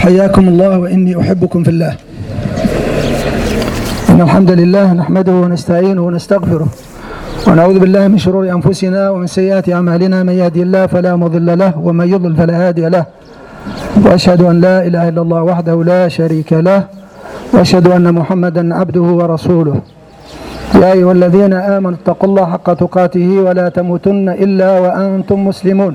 حياكم الله وإني أحبكم في الله. إن الحمد لله نحمده ونستعينه ونستغفره ونعوذ بالله من شرور أنفسنا ومن سيئات أعمالنا. من يهدي الله فلا مضل له ومن يضلل فلا هادي له. وأشهد أن لا إله إلا الله وحده لا شريك له. وأشهد أن محمدا عبده ورسوله. يا أيها الذين آمنوا اتقوا الله حق تقاته ولا تموتن إلا وأنتم مسلمون.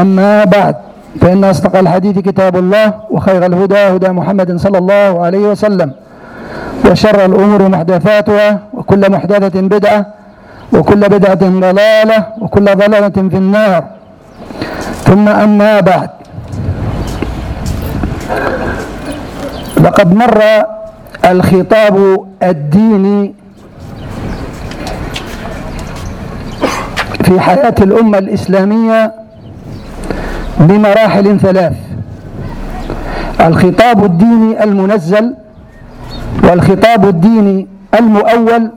أما بعد فإن أصدق الحديث كتاب الله وخير الهدى هدى محمد صلى الله عليه وسلم وشر الأمور محدثاتها وكل محدثة بدعة وكل بدعة ضلالة وكل ضلالة في النار. ثم أما بعد. لقد مر الخطاب الديني في حياة الأمة الإسلامية بمراحل ثلاث. الخطاب الديني المنزل والخطاب الديني المؤول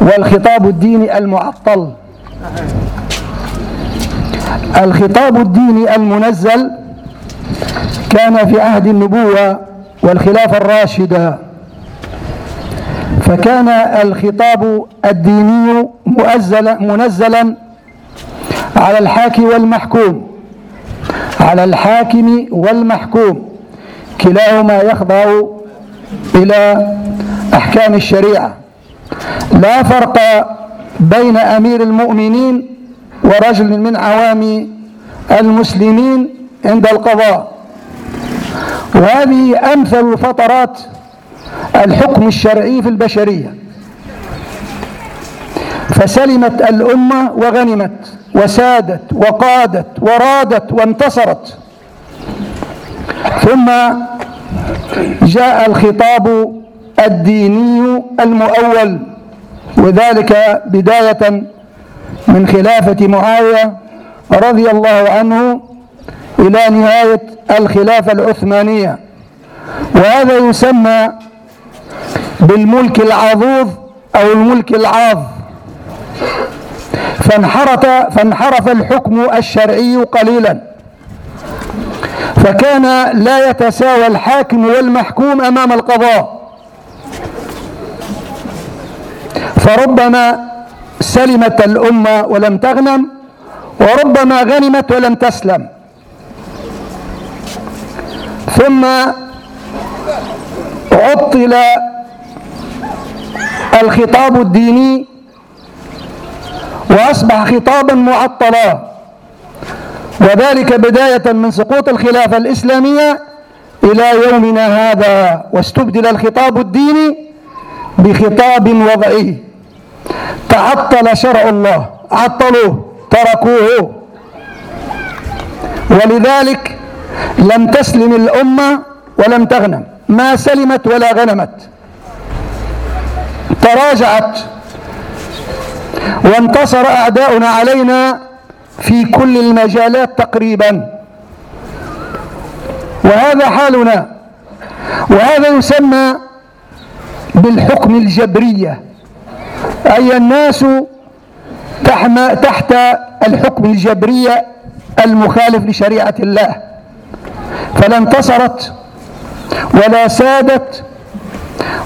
والخطاب الديني المعطل. الخطاب الديني المنزل كان في عهد النبوة والخلافة الراشدة. فكان الخطاب الديني منزلا على الحاكم والمحكوم. على الحاكم والمحكوم. كلاهما يخضع إلى أحكام الشريعة. لا فرق بين أمير المؤمنين ورجل من عوام المسلمين عند القضاء. وهذه أمثل فترات الحكم الشرعي في البشرية. فسلمت الأمة وغنمت. وسادت وقادت ورادت وانتصرت. ثم جاء الخطاب الديني المؤول وذلك بداية من خلافة معاوية رضي الله عنه إلى نهاية الخلافة العثمانية. وهذا يسمى بالملك العضوض أو الملك العاض فانحرف فانحرف الحكم الشرعي قليلا. فكان لا يتساوى الحاكم والمحكوم أمام القضاء. فربما سلمت الأمة ولم تغنم وربما غنمت ولم تسلم. ثم عطل الخطاب الديني وأصبح خطابا معطلا. وذلك بداية من سقوط الخلافة الإسلامية إلى يومنا هذا. واستبدل الخطاب الديني بخطاب وضعي. تعطل شرع الله. عطلوه. تركوه. ولذلك لم تسلم الأمة ولم تغنم. ما سلمت ولا غنمت. تراجعت. وانتصر أعداؤنا علينا في كل المجالات تقريبا. وهذا حالنا وهذا يسمى بالحكم الجبرية. أي الناس تحت الحكم الجبرية المخالف لشريعة الله. فلا انتصرت ولا سادت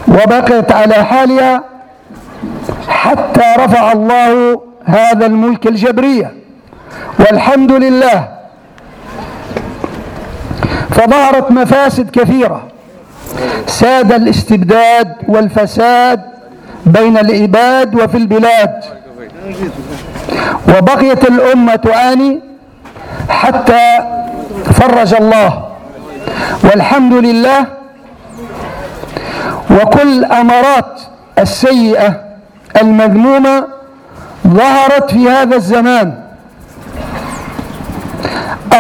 وبقيت على حالها حتى رفع الله هذا الملك الجبرية. والحمد لله. فظهرت مفاسد كثيرة. ساد الاستبداد والفساد بين العباد وفي البلاد. وبقيت الأمة تعاني حتى فرج الله. والحمد لله. وكل أمارات السيئة المذمومة ظهرت في هذا الزمان.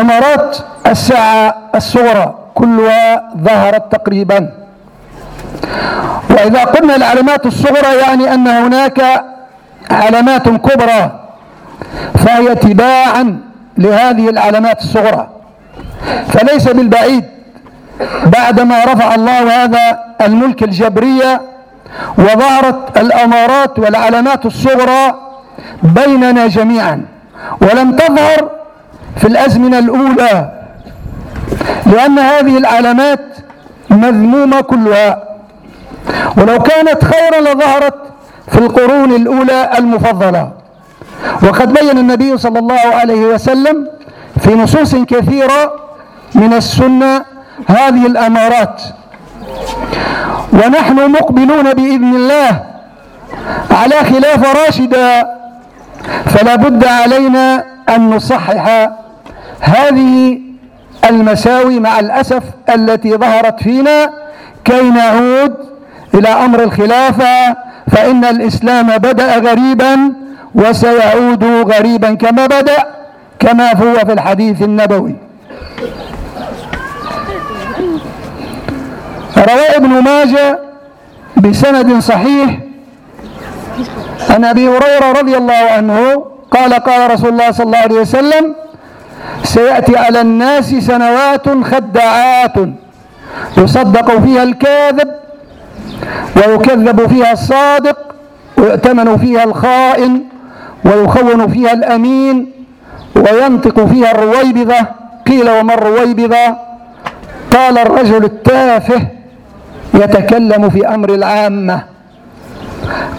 أمارات الساعة الصغرى كلها ظهرت تقريبا. وإذا قلنا العلامات الصغرى يعني أن هناك علامات كبرى فهي تباعا لهذه العلامات الصغرى. فليس بالبعيد بعدما رفع الله هذا الملك الجبرية وظهرت الأمارات والعلامات الصغرى بيننا جميعا. ولم تظهر في الأزمنة الأولى لأن هذه العلامات مذمومة كلها. ولو كانت خيرا لظهرت في القرون الأولى المفضلة. وقد بين النبي صلى الله عليه وسلم في نصوص كثيرة من السنة هذه الأمارات. ونحن مقبلون بإذن الله على خلافة راشدة فلا بد علينا أن نصحح هذه المساوي مع الأسف التي ظهرت فينا كي نعود إلى أمر الخلافة فإن الإسلام بدأ غريبا وسيعود غريبا كما بدأ كما هو في الحديث النبوي. روى ابن ماجه بسند صحيح. عن أبي هريرة رضي الله عنه قال قال رسول الله صلى الله عليه وسلم سيأتي على الناس سنوات خداعات يصدق فيها الكاذب ويكذب فيها الصادق ويؤتمن فيها الخائن ويخون فيها الأمين وينطق فيها الرويبضه قيل وما الرويبضه قال الرجل التافه يتكلم في أمر العامة.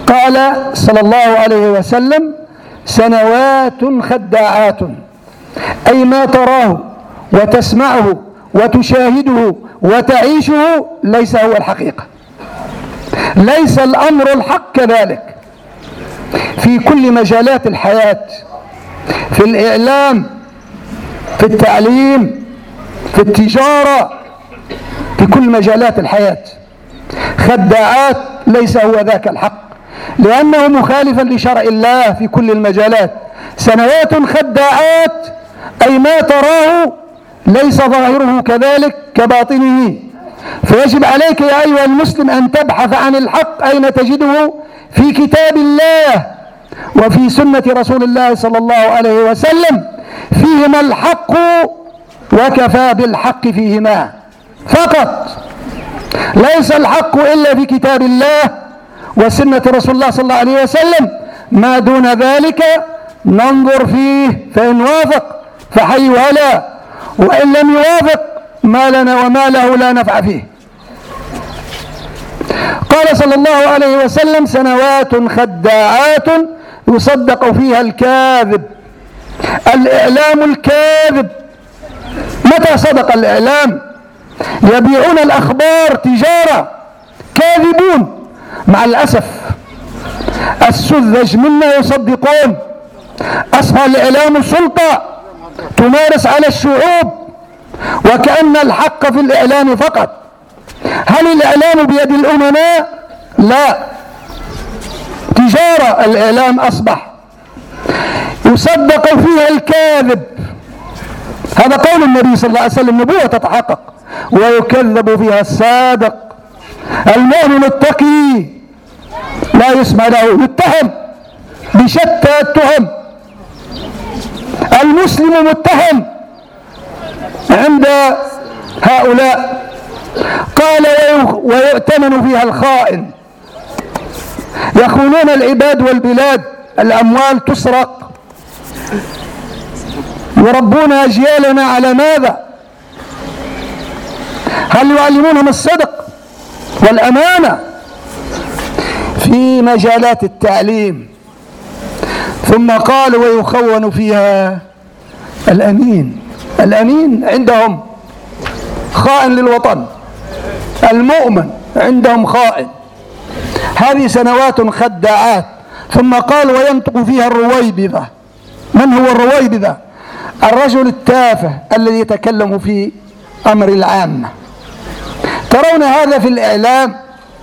قال صلى الله عليه وسلم سنوات خداعات أي ما تراه وتسمعه وتشاهده وتعيشه ليس هو الحقيقة. ليس الأمر الحق كذلك. في كل مجالات الحياة في الإعلام في التعليم في التجارة في كل مجالات الحياة. خداعات ليس هو ذاك الحق لأنه مخالفا لشرع الله في كل المجالات. سنوات خداعات أي ما تراه ليس ظاهره كذلك كباطنه. فيجب عليك يا أيها المسلم أن تبحث عن الحق أين تجده في كتاب الله وفي سنة رسول الله صلى الله عليه وسلم. فيهما الحق وكفى بالحق فيهما. فقط. ليس الحق إلا في كتاب الله وسنة رسول الله صلى الله عليه وسلم. ما دون ذلك ننظر فيه فإن وافق فحي ولا وإن لم يوافق ما لنا وما له لا نفع فيه. قال صلى الله عليه وسلم سنوات خداعات يصدق فيها الكاذب. الإعلام الكاذب. متى صدق الإعلام؟ يبيعون الأخبار تجارة كاذبون. مع الأسف السذج منا يصدقون. أصبح الإعلام سلطة تمارس على الشعوب وكأن الحق في الإعلام فقط. هل الإعلام بيد الأمناء؟ لا. تجارة الإعلام أصبح. يصدق فيها الكاذب. هذا قول النبي صلى الله عليه وسلم نبوة تتحقق. ويكذب فيها الصادق. المؤمن التقي لا يسمع له يتهم بشتى التهم. المسلم متهم عند هؤلاء. قال ويؤتمن فيها الخائن. يخونون العباد والبلاد الأموال تسرق. يربون أجيالنا على ماذا؟ هل يعلمونهم الصدق والأمانة في مجالات التعليم؟ ثم قال ويخون فيها الأمين. الأمين عندهم خائن للوطن. المؤمن عندهم خائن. هذه سنوات خداعات. ثم قال وينطق فيها الرويبضة من هو الرويبضة الرجل التافه الذي يتكلم في أمر العامة. ترون هذا في الإعلام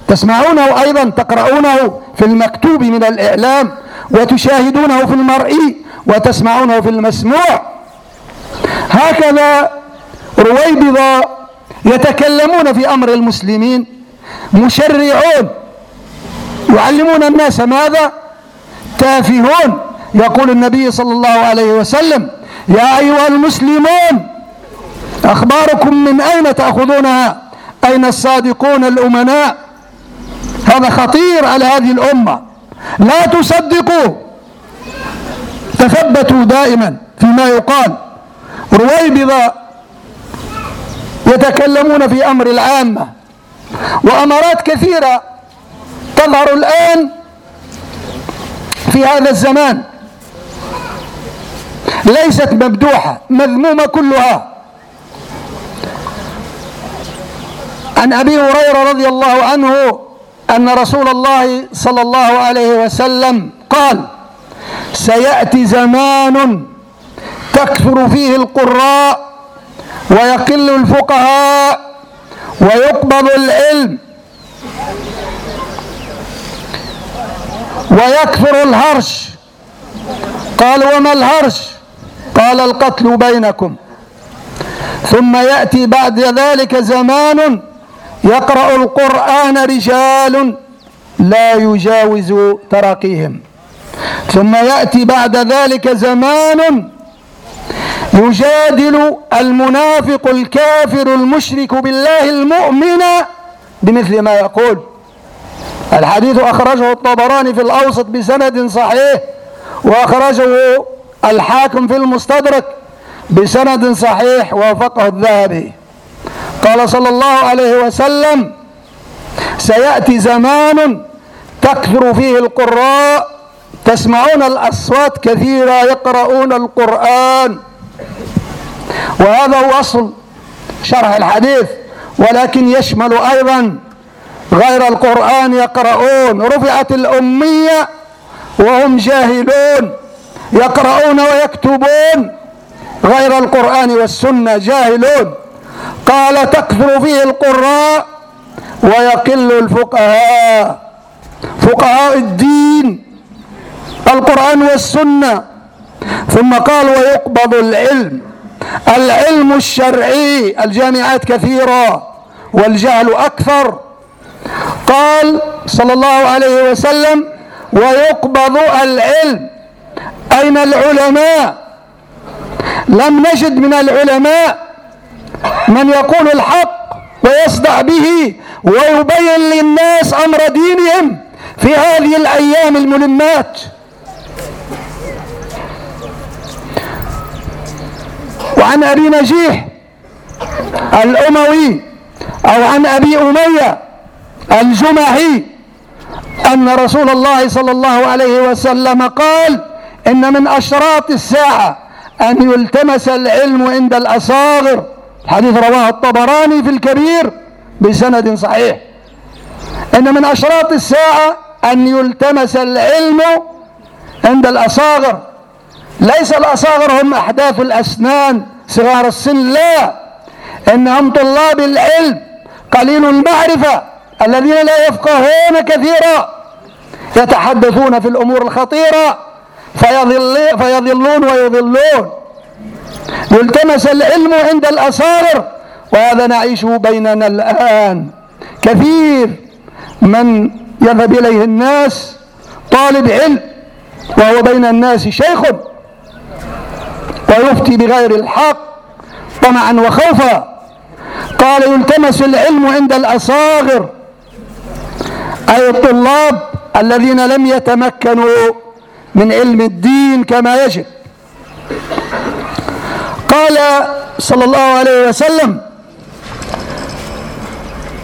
تسمعونه أيضا تقرؤونه في المكتوب من الإعلام وتشاهدونه في المرئي وتسمعونه في المسموع. هكذا رويبضة يتكلمون في أمر المسلمين مشرعون. يعلمون الناس ماذا؟ تافهون. يقول النبي صلى الله عليه وسلم يا أيها المسلمون أخباركم من أين تأخذونها؟ أين الصادقون الأمناء. هذا خطير على هذه الأمة. لا تصدقوا. تثبتوا دائما فيما يقال. رويبضة يتكلمون في أمر العامة. وأمارات كثيرة تظهر الآن في هذا الزمان. ليست مبدوحة مذمومة كلها. عن أبي هريرة رضي الله عنه أن رسول الله صلى الله عليه وسلم قال سيأتي زمان تكثر فيه القراء ويقل الفقهاء ويقبض العلم ويكثر الهرش. قال وما الهرش؟ قال القتل بينكم. ثم يأتي بعد ذلك زمان يقرأ القرآن رجال لا يجاوز تراقيهم. ثم يأتي بعد ذلك زمان يجادل المنافق الكافر المشرك بالله المؤمن بمثل ما يقول. الحديث أخرجه الطبراني في الأوسط بسند صحيح وأخرجه الحاكم في المستدرك بسند صحيح وافقه الذهبي. قال صلى الله عليه وسلم سيأتي زمان تكثر فيه القراء تسمعون الأصوات كثيرة يقرؤون القرآن. وهذا هو أصل شرح الحديث ولكن يشمل أيضا غير القرآن يقرؤون. رفعت الأمية وهم جاهلون يقرؤون ويكتبون غير القرآن والسنة جاهلون. قال تكثر فيه القراء ويقل الفقهاء. فقهاء الدين القرآن والسنة. ثم قال ويقبض العلم. العلم الشرعي الجامعات كثيرة والجهل أكثر. قال صلى الله عليه وسلم ويقبض العلم. أين العلماء؟ لم نجد من العلماء من يقول الحق ويصدع به ويبين للناس أمر دينهم في هذه الأيام الملمات. وعن أبي نجيح الأموي أو عن أبي أمية الجمحي أن رسول الله صلى الله عليه وسلم قال إن من أشراط الساعة أن يلتمس العلم عند الأصاغر الحديث رواه الطبراني في الكبير بسند صحيح. إن من أشراط الساعة أن يلتمس العلم عند الأصاغر. ليس الأصاغر هم أحداث الأسنان صغار السن لا. إنهم طلاب العلم قليل المعرفة الذين لا يفقهون كثيرا. يتحدثون في الأمور الخطيرة فيضل فيضلون ويضلون يلتمس العلم عند الأصاغر وهذا نعيشه بيننا الآن. كثير من يذهب إليه الناس طالب علم وهو بين الناس شيخ ويفتي بغير الحق طمعا وخوفا. قال يلتمس العلم عند الأصاغر أي الطلاب الذين لم يتمكنوا من علم الدين كما يجب. قال صلى الله عليه وسلم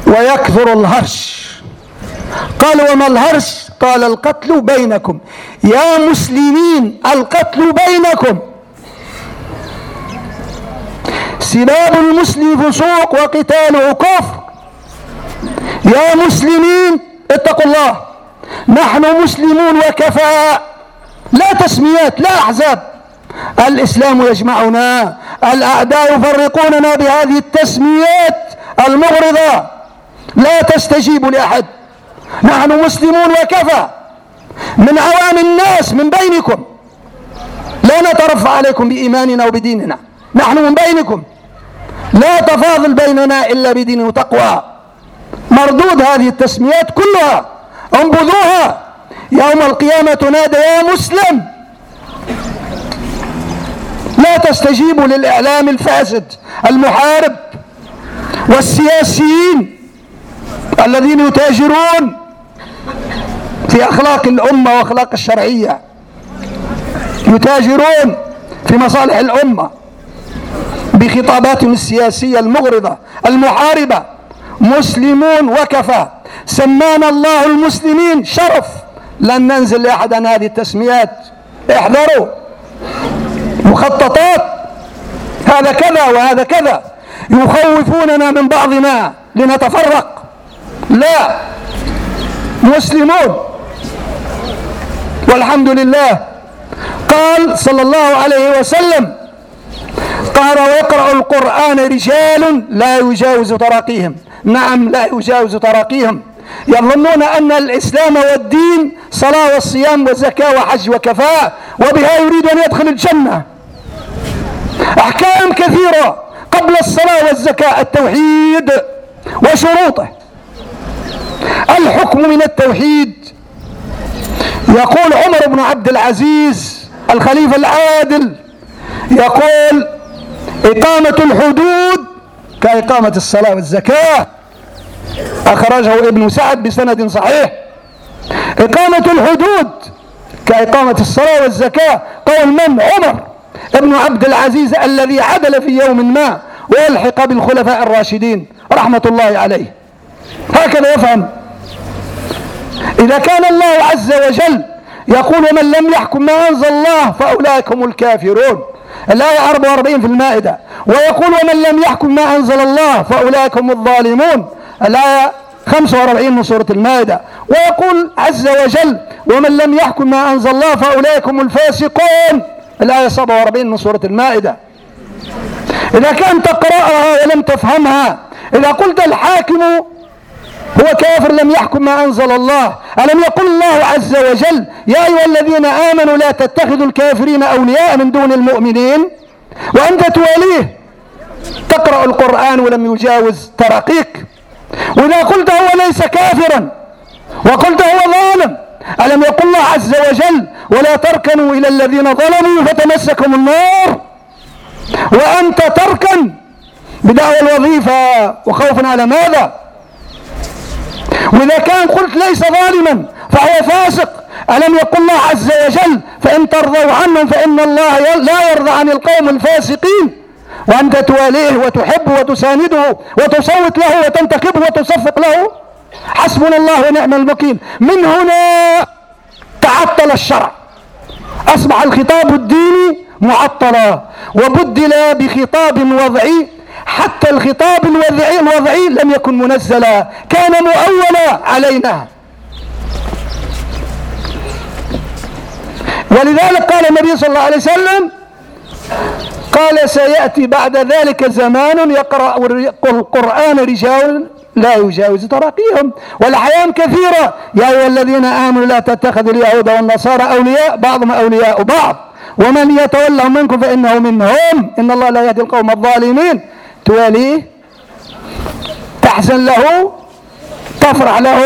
ويكثر الهرش. قال وما الهرش؟ قال القتل بينكم. يا مسلمين القتل بينكم. سباب المسلم فسوق وقتاله كفر يا مسلمين اتقوا الله. نحن مسلمون وكفى لا تسميات لا أحزاب. الإسلام يجمعنا الأعداء يفرقوننا بهذه التسميات المغرضة. لا تستجيب لأحد. نحن مسلمون وكفى. من عوام الناس من بينكم. لا نترفع عليكم بإيماننا وبديننا. نحن من بينكم. لا تفاضل بيننا إلا بدين وتقوى. مردود هذه التسميات كلها. انبذوها. يوم القيامة تنادى يا مسلم. لا تستجيبوا للإعلام الفاسد المحارب والسياسيين الذين يتاجرون في أخلاق الأمة وأخلاق الشرعية. يتاجرون في مصالح الأمة بخطاباتهم السياسية المغرضة المحاربة. مسلمون وكفى. سمانا الله المسلمين. شرف. لن ننزل لأحد عن هذه التسميات. احذروا. مخططات. هذا كذا وهذا كذا. يخوفوننا من بعضنا لنتفرق. لا. مسلمون. والحمد لله. قال صلى الله عليه وسلم قال ويقرأ القرآن رجال لا يجاوز تراقيهم. نعم لا يجاوز تراقيهم. يظنون أن الإسلام والدين صلاة والصيام والزكاة وحج وكفاء وبها يريد أن يدخل الجنة. أحكام كثيرة قبل الصلاة والزكاة التوحيد وشروطه. الحكم من التوحيد. يقول عمر بن عبد العزيز الخليفة العادل يقول إقامة الحدود كإقامة الصلاة والزكاة. أخرجه ابن سعد بسند صحيح. إقامة الحدود كإقامة الصلاة والزكاة قول من؟ عمر ابن عبد العزيز الذي عدل في يوم ما وألحق بالخلفاء الراشدين رحمة الله عليه. هكذا يفهم. إذا كان الله عز وجل يقول من لم يحكم ما أنزل الله فأولئك هم الكافرون الآية 44 في المائدة. ويقول ومن لم يحكم ما أنزل الله فأولئك هم الظالمون الآية 45 من سورة المائدة. ويقول عز وجل ومن لم يحكم ما أنزل الله فأولئك هم الفاسقون. الآية 47 من سورة المائدة. إذا كان تقرأها ولم تفهمها إذا قلت الحاكم هو كافر لم يحكم ما أنزل الله ألم يقل الله عز وجل يا أيها الذين آمنوا لا تتخذوا الكافرين أولياء من دون المؤمنين وأنت تواليه تقرأ القرآن ولم يجاوز ترقيك وإذا قلت هو ليس كافرا وقلت هو ظالم ألم يقل الله عز وجل ولا تركنوا إلى الذين ظلموا فتمسكم النار؟ وأنت تركن بدعوى الوظيفة وخوفا على ماذا؟ وإذا كان قلت ليس ظالما فهو فاسق ألم يقل الله عز وجل فإن ترضوا عنهم فإن الله لا يرضى عن القوم الفاسقين؟ وأنت تواليه وتحبه وتسانده وتصوت له وتنتخبه وتصفق له؟ حسبنا الله ونعم الوكيل. من هنا تعطل الشرع. أصبح الخطاب الديني معطلا وبدل بخطاب وضعي حتى الخطاب الوضعي, الوضعي لم يكن منزلا كان مؤولا علينا. ولذلك قال النبي صلى الله عليه وسلم قال سيأتي بعد ذلك زمان يقرأ القرآن رجال لا يجاوز تراقيهم. والأحيان كثيرة. يا أيها الذين آمنوا لا تتخذوا اليهود والنصارى أولياء بعضهم أولياء بعض. ومن يتولهم منكم فإنه منهم. إن الله لا يهدي القوم الظالمين. تواليه تحزن له. تفرح له.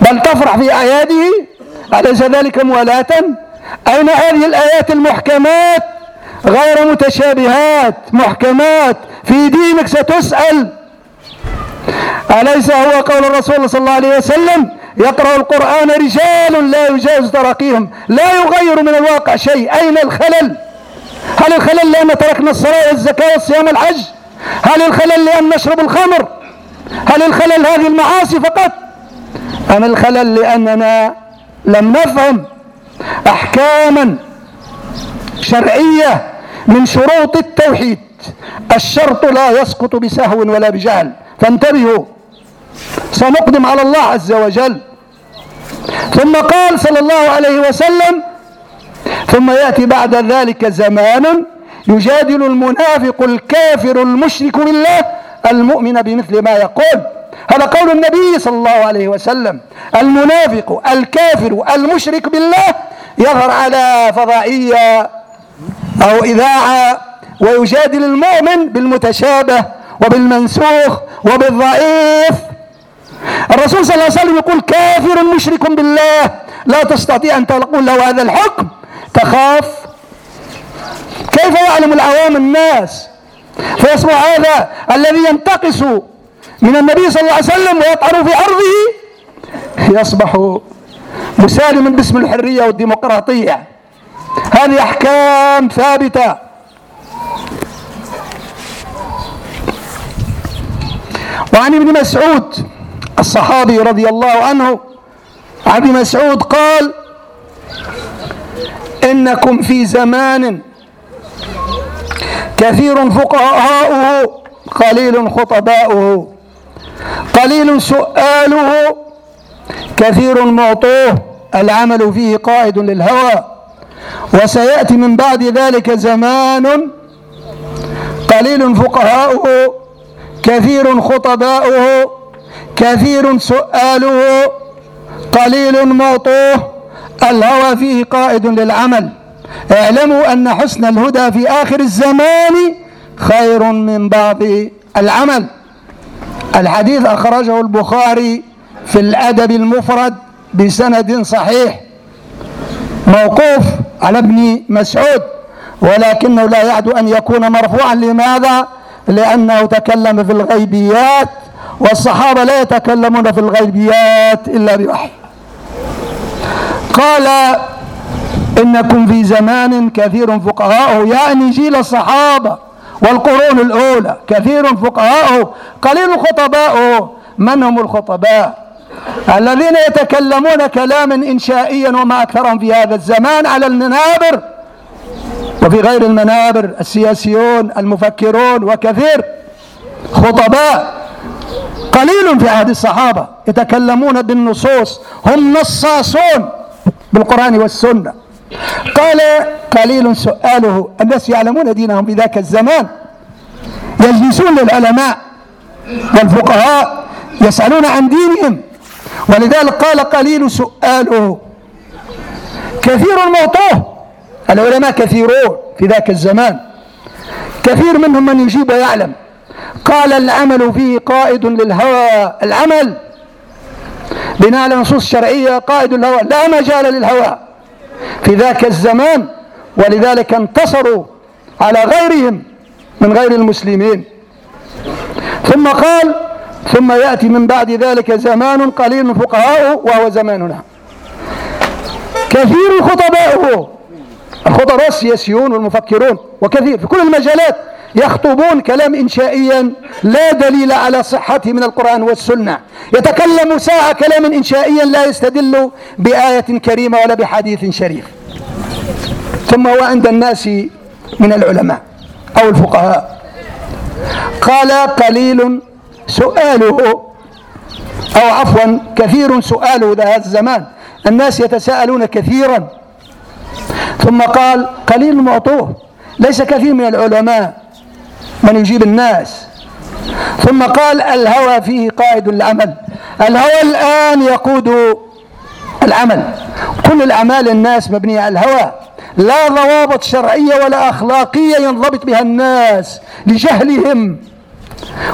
بل تفرح في أعياده. أليس ذلك موالاة؟ أين هذه الآيات المحكمات؟ غير متشابهات محكمات. في دينك ستسأل. أليس هو قول الرسول صلى الله عليه وسلم؟ يقرأ القرآن رجال لا يجاوز تراقيهم. لا يغير من الواقع شيء. أين الخلل؟ هل الخلل لأن تركنا الصلاة والزكاة والصيام الحج هل الخلل لأن نشرب الخمر؟ هل الخلل هذه المعاصي فقط؟ أم الخلل لأننا لم نفهم أحكاما شرعية من شروط التوحيد. الشرط لا يسقط بسهو ولا بجهل. فانتبهوا. سنقدم على الله عز وجل. ثم قال صلى الله عليه وسلم ثم يأتي بعد ذلك زمان يجادل المنافق الكافر المشرك بالله المؤمن بمثل ما يقول. هذا قول النبي صلى الله عليه وسلم. المنافق الكافر المشرك بالله يظهر على فضائية. أو إذاعة ويجادل المؤمن بالمتشابه وبالمنسوخ وبالضعيف. الرسول صلى الله عليه وسلم يقول كافر مشرك بالله. لا تستطيع أن تقول له هذا الحكم. تخاف. كيف يعلم العوام الناس؟ فيصبح هذا الذي ينتقص من النبي صلى الله عليه وسلم ويطعن في عرضه يصبح مسالما باسم الحرية والديمقراطية. هذه أحكام ثابتة؟ وعن ابن مسعود الصحابي رضي الله عنه عن ابن مسعود قال إنكم في زمان كثير فقهاؤه قليل خطباؤه قليل سؤاله كثير معطوه العمل فيه قائد للهوى. وسيأتي من بعد ذلك زمان قليل فقهاؤه كثير خطباؤه كثير سؤاله قليل معطوه الهوى فيه قائد للعمل. اعلموا أن حسن الهدى في آخر الزمان خير من بعض العمل. الحديث أخرجه البخاري في الأدب المفرد بسند صحيح. موقوف على ابن مسعود ولكنه لا يعد أن يكون مرفوعا. لماذا؟ لأنه تكلم في الغيبيات والصحابة لا يتكلمون في الغيبيات إلا بوحي. قال إنكم في زمان كثير فقهاءه. يعني جيل الصحابة والقرون الأولى كثير فقهاءه قليل خطباؤه. من هم الخطباء؟ الذين يتكلمون كلاما إنشائيا وما أكثرهم في هذا الزمان على المنابر وفي غير المنابر السياسيون المفكرون وكثير خطباء قليل في عهد الصحابة يتكلمون بالنصوص هم نصاصون بالقرآن والسنة. قال قليل سؤاله الناس يعلمون دينهم في ذاك الزمان. يجلسون للعلماء والفقهاء يسألون عن دينهم. ولذلك قال قليل سؤاله. كثير معطوه العلماء كثيرون في ذاك الزمان. كثير منهم من يجيب ويعلم. قال العمل فيه قائد للهوى. العمل بناء على نصوص شرعية قائد الهوى لا مجال للهوى. في ذاك الزمان ولذلك انتصروا على غيرهم من غير المسلمين. ثم قال ثم يأتي من بعد ذلك زمان قليل فقهاؤه وهو زماننا. كثير خطباؤه. الخطباء السياسيون والمفكرون وكثير في كل المجالات يخطبون كلام إنشائيا لا دليل على صحته من القرآن والسنة. يتكلم ساعة كلام إنشائيا لا يستدل بآية كريمة ولا بحديث شريف. ثم هو عند الناس من العلماء أو الفقهاء. قال قليل سؤاله أو عفوا كثير سؤاله ذا هذا الزمان. الناس يتساءلون كثيرا. ثم قال قليل معطوه ليس كثير من العلماء من يجيب الناس. ثم قال الهوى فيه قائد العمل. الهوى الآن يقود العمل. كل الأعمال الناس مبنية على الهوى. لا ضوابط شرعية ولا أخلاقية ينضبط بها الناس لجهلهم.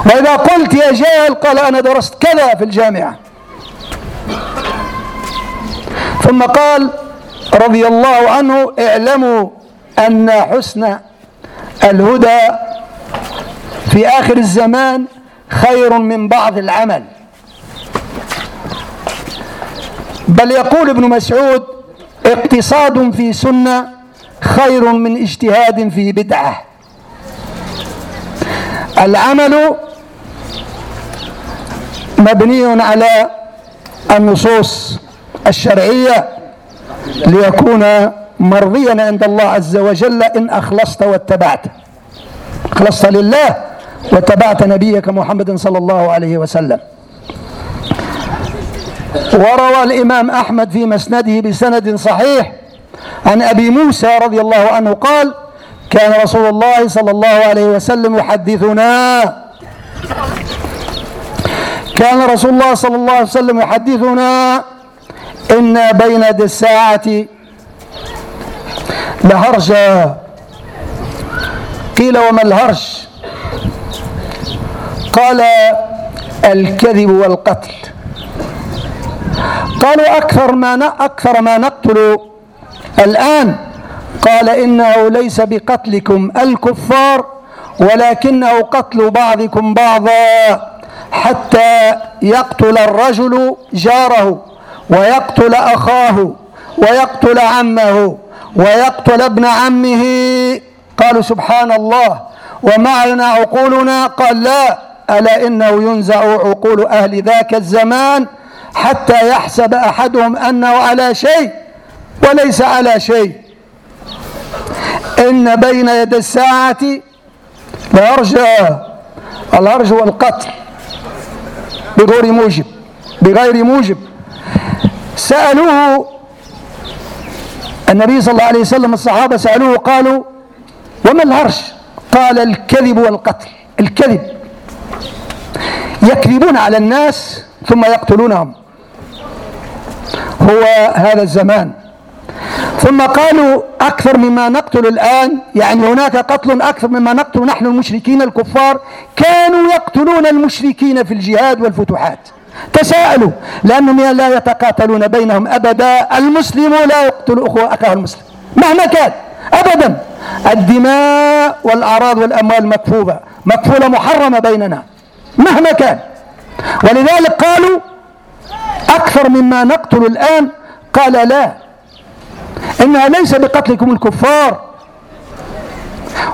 وإذا قلت يا جاهل قال أنا درست كذا في الجامعة. ثم قال رضي الله عنه اعلموا أن حسن الهدى في آخر الزمان خير من بعض العمل. بل يقول ابن مسعود اقتصاد في سنة خير من اجتهاد في بدعة. العمل مبني على النصوص الشرعية ليكون مرضيا عند الله عز وجل إن أخلصت واتبعت. أخلصت لله واتبعت نبيك محمد صلى الله عليه وسلم. وروى الإمام أحمد في مسنده بسند صحيح عن أبي موسى رضي الله عنه قال كان رسول الله صلى الله عليه وسلم يحدثنا. كان رسول الله صلى الله عليه وسلم يحدثنا. إن بين يدي الساعة لهرجا قيل وما الهرج؟ قال الكذب والقتل. قالوا أكثر ما أكثر ما نقتل الآن. قال إنه ليس بقتلكم الكفار ولكنه قتل بعضكم بعضا حتى يقتل الرجل جاره ويقتل أخاه ويقتل عمه ويقتل ابن عمه. قالوا سبحان الله. ومعنا عقولنا؟ قال لا. ألا إنه ينزع عقول أهل ذاك الزمان حتى يحسب أحدهم أنه على شيء وليس على شيء. إن بين يدي الساعة لهرج الهرج والقتل بغير موجب بغير موجب. سألوه النبي صلى الله عليه وسلم الصحابة سألوه قالوا وما الهرج قال الكذب والقتل الكذب. يكذبون على الناس ثم يقتلونهم. هو هذا الزمان. ثم قالوا أكثر مما نقتل الآن يعني هناك قتل أكثر مما نقتل نحن المشركين الكفار كانوا يقتلون المشركين في الجهاد والفتوحات. تساءلوا لأنهم لا يتقاتلون بينهم أبدا المسلم لا يقتل أخوة أخاه المسلم مهما كان أبدا. الدماء والأعراض والأموال مكفوبة مكفولة محرمة بيننا مهما كان. ولذلك قالوا أكثر مما نقتل الآن قال لا إنها ليس بقتلكم الكفار.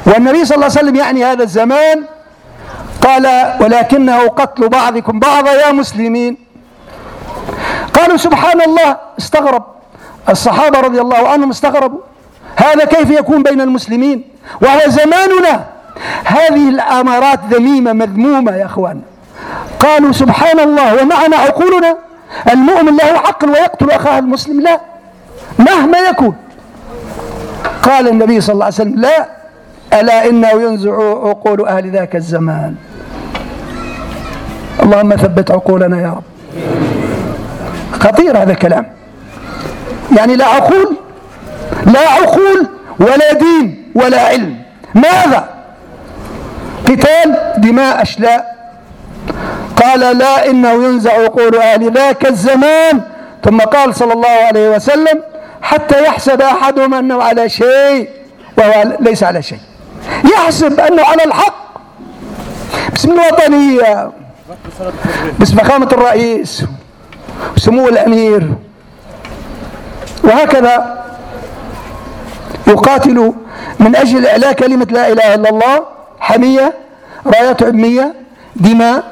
والنبي صلى الله عليه وسلم يعني هذا الزمان قال ولكنه قتل بعضكم بعضا يا مسلمين. قالوا سبحان الله استغرب. الصحابة رضي الله عنهم استغربوا. هذا كيف يكون بين المسلمين؟ وهو زماننا. هذه الأمارات ذميمة مذمومة يا أخوان. قالوا سبحان الله ومعنا عقولنا. المؤمن له عقل ويقتل أخاه المسلم لا. مهما يكون قال النبي صلى الله عليه وسلم لا ألا إنه ينزع عقول أهل ذاك الزمان. اللهم ثبت عقولنا يا رب. خطير هذا الكلام. يعني لا عقول لا عقول ولا دين ولا علم. ماذا؟ قتال دماء أشلاء. قال لا إنه ينزع عقول أهل ذاك الزمان. ثم قال صلى الله عليه وسلم حتى يحسب أحدهم أنه على شيء وهو ليس على شيء. يحسب أنه على الحق. باسم الوطنية. باسم فخامة الرئيس. وسمو الأمير. وهكذا يقاتل من أجل إعلاء كلمة لا إله إلا الله. حمية رايات علمية دماء.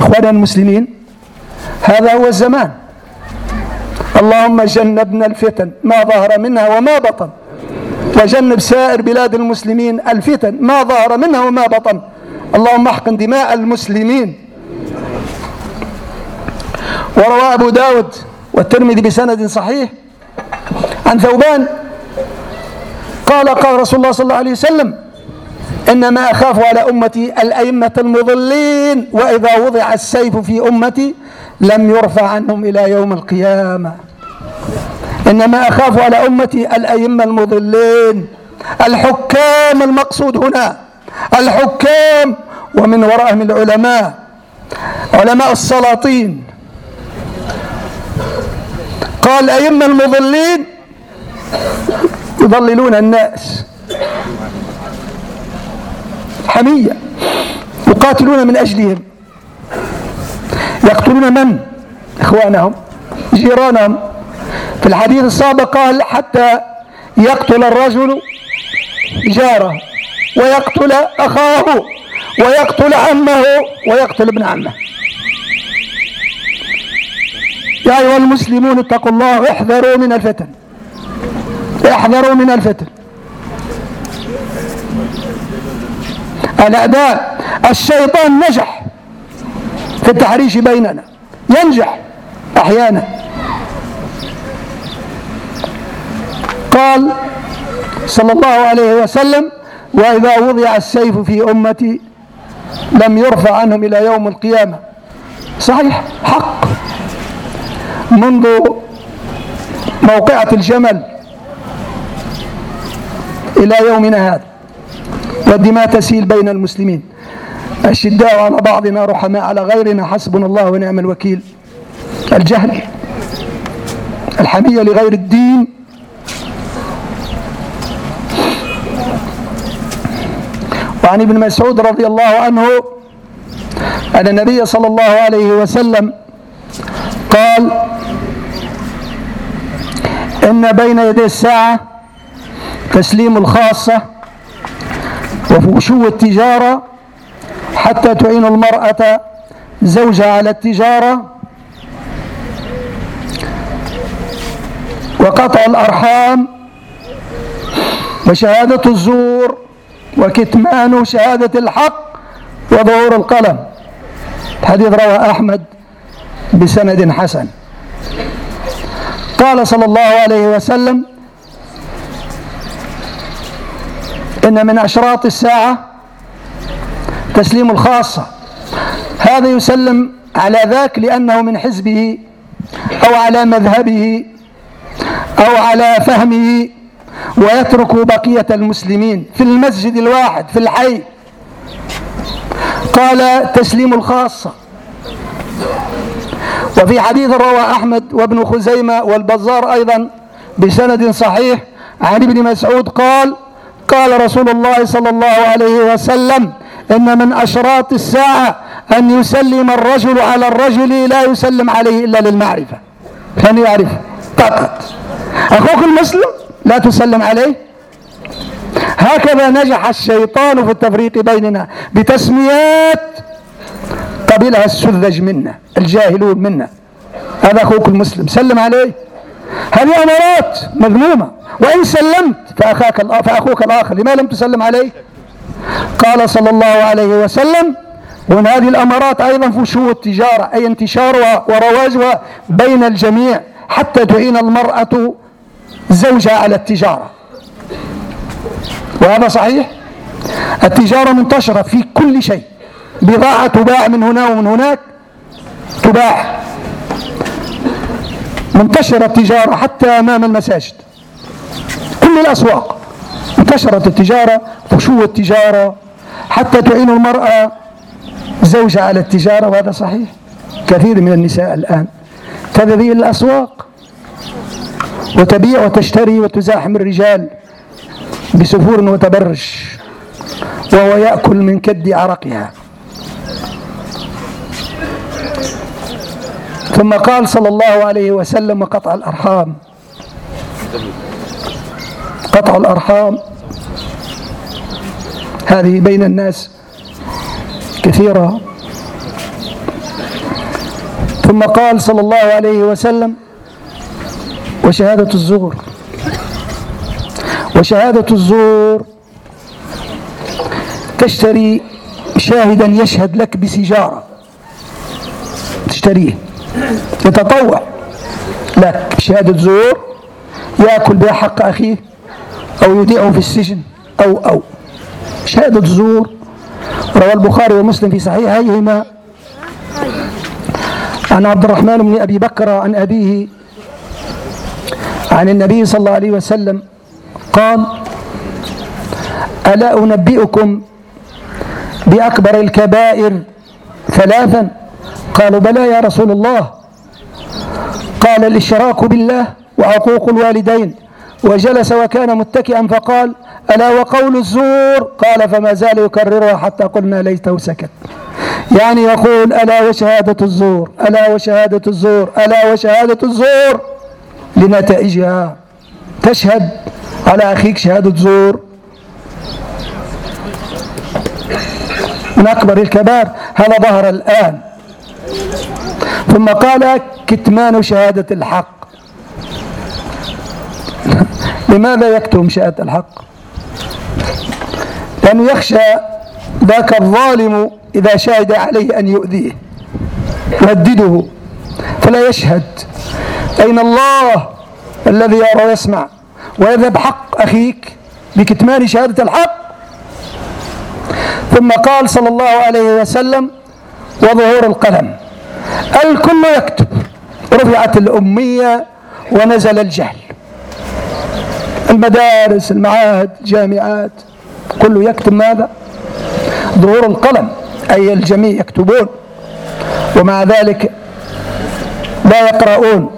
إخواننا المسلمين هذا هو الزمان. اللهم جنبنا الفتن ما ظهر منها وما بطن. وجنب سائر بلاد المسلمين الفتن ما ظهر منها وما بطن. اللهم احقن دماء المسلمين. وروى أبو داود والترمذي بسند صحيح عن ثوبان قال قال رسول الله صلى الله عليه وسلم إنما أخاف على أمتي الأئمة المضلين وإذا وضع السيف في أمتي لم يرفع عنهم إلى يوم القيامة. إنما أخاف على أمتي الأئمة المضلين. الحكام المقصود هنا الحكام ومن ورائهم العلماء علماء السلاطين. قال أئمة المضلين يضللون الناس. حمية يقاتلون من أجلهم. يقتلون من؟ إخوانهم جيرانهم. في الحديث السابق قال حتى يقتل الرجل جاره ويقتل أخاه ويقتل عمه ويقتل ابن عمه. يا أيها المسلمون اتقوا الله احذروا من الفتن. احذروا من الفتن. الأعداء الشيطان نجح. في التحريش بيننا. ينجح أحيانا. قال صلى الله عليه وسلم وإذا وضع السيف في أمتي لم يرفع عنهم إلى يوم القيامة. صحيح حق. منذ موقعة الجمل إلى يومنا هذا والدماء تسيل بين المسلمين. الشداء على بعضنا رحماء على غيرنا حسبنا الله ونعم الوكيل. الجهل الحمية لغير الدين. وعن ابن مسعود رضي الله عنه أن النبي صلى الله عليه وسلم قال إن بين يدي الساعة تسليم الخاصة وفشو التجارة حتى تعين المرأة زوجها على التجارة. وقطع الأرحام. وشهادة الزور. وكتمان شهادة الحق. وظهور القلم. حديث رواه أحمد بسند حسن. قال صلى الله عليه وسلم إن من أشراط الساعة تسليم الخاصة. هذا يسلم على ذاك لأنه من حزبه أو على مذهبه أو على فهمه ويترك بقية المسلمين في المسجد الواحد في الحي. قال تسليم الخاصة. وفي حديث روى أحمد وابن خزيمة والبزار أيضا بسند صحيح عن ابن مسعود قال قال رسول الله صلى الله عليه وسلم إن من أشراط الساعة أن يسلم الرجل على الرجل لا يسلم عليه إلا للمعرفة. كان يعرف فقط. أخوك المسلم لا تسلم عليه. هكذا نجح الشيطان في التفريق بيننا بتسميات قبلها السذج منا الجاهلون منا. هذا أخوك المسلم سلم عليه. هذه أمارات مذمومة. وإن سلمت فأخاك فأخوك الآخر لما لم تسلم عليه؟ قال صلى الله عليه وسلم ومن هذه الأمارات أيضا فشو التجارة؟ أي انتشارها ورواجها بين الجميع حتى تعين المرأة زوجها على التجارة. وهذا صحيح؟ التجارة منتشرة في كل شيء. بضاعة تباع من هنا ومن هناك تباع. منتشرة التجارة حتى أمام المساجد. كل الأسواق. انتشرت التجارة فشو التجارة. حتى تعين المرأة زوجها على التجارة وهذا صحيح. كثير من النساء الآن تذهب إلى الأسواق وتبيع وتشتري وتزاحم الرجال بسفور وتبرج وهو يأكل من كد عرقها. ثم قال صلى الله عليه وسلم وقطع الأرحام قطع الأرحام. هذه بين الناس كثيرة. ثم قال صلى الله عليه وسلم وشهادة الزور. وشهادة الزور تشتري شاهدا يشهد لك بسجارة تشتريه. يتطوع لك. شهادة زور يأكل بها حق أخيه. أو يوديعه في السجن أو أو. شهادة زور روى البخاري ومسلم في صحيحيهما عن عبد الرحمن بن أبي بكر عن أبيه عن النبي صلى الله عليه وسلم قال ألا أنبئكم بأكبر الكبائر ثلاثا؟ قالوا بلى يا رسول الله. قال الإشراك بالله وعقوق الوالدين. وجلس وكان متكئا فقال ألا وقول الزور؟ قال فما زال يكررها حتى قلنا ليته سكت يعني يقول ألا وشهادة الزور؟ ألا وشهادة الزور؟ ألا وشهادة الزور؟ لنتائجها تشهد على أخيك شهادة زور؟ من أكبر الكبار. هذا ظهر الآن. ثم قال كتمان شهادة الحق. لماذا يكتم شهادة الحق؟ لأنه يخشى ذاك الظالم إذا شهد عليه أن يؤذيه. يهدده فلا يشهد. أين الله الذي يرى ويسمع ويذهب حق أخيك بكتمان شهادة الحق. ثم قال صلى الله عليه وسلم وظهور القلم. الكل يكتب رفعت الأمية ونزل الجهل. المدارس المعاهد الجامعات كله يكتب ماذا؟ ظهور القلم أي الجميع يكتبون. ومع ذلك لا يقرؤون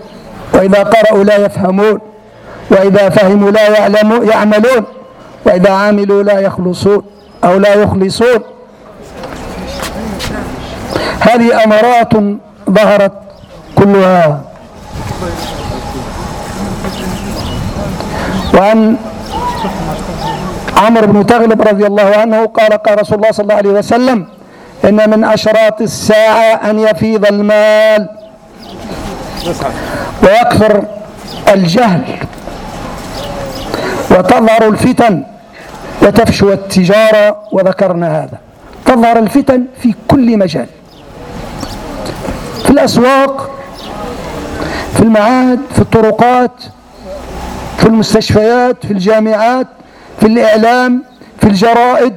وإذا قرأوا لا يفهمون وإذا فهموا لا يعلمون يعملون وإذا عملوا لا يخلصون أو لا يخلصون. هذه أمارات ظهرت كلها. وعن عمرو بن تغلب رضي الله عنه قال قال رسول الله صلى الله عليه وسلم إن من أشراط الساعة أن يفيض المال ويكثر الجهل وتظهر الفتن وتفشو التجارة وذكرنا هذا. تظهر الفتن في كل مجال. في الأسواق في المعاهد في الطرقات في المستشفيات في الجامعات في الإعلام في الجرائد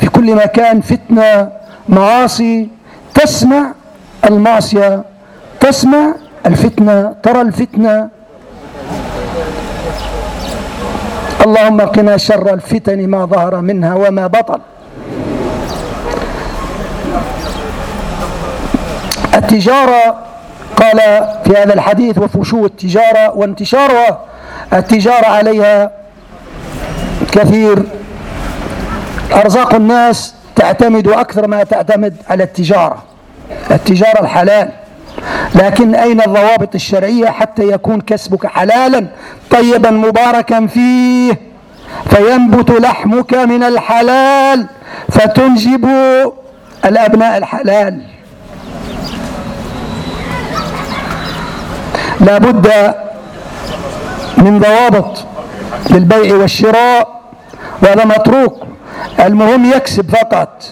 في كل مكان فتنة معاصي. تسمع المعصية تسمع الفتنة ترى الفتنة. اللهم قنا شر الفتن ما ظهر منها وما بطن. التجارة قال في هذا الحديث وفشو التجارة وانتشارها. التجارة عليها كثير. أرزاق الناس تعتمد أكثر ما تعتمد على التجارة. التجارة الحلال. لكن أين الضوابط الشرعية حتى يكون كسبك حلالا طيبا مباركا فيه؟ فينبت لحمك من الحلال فتنجب الأبناء الحلال. لا بد من ضوابط للبيع والشراء وهذا متروك. المهم يكسب فقط.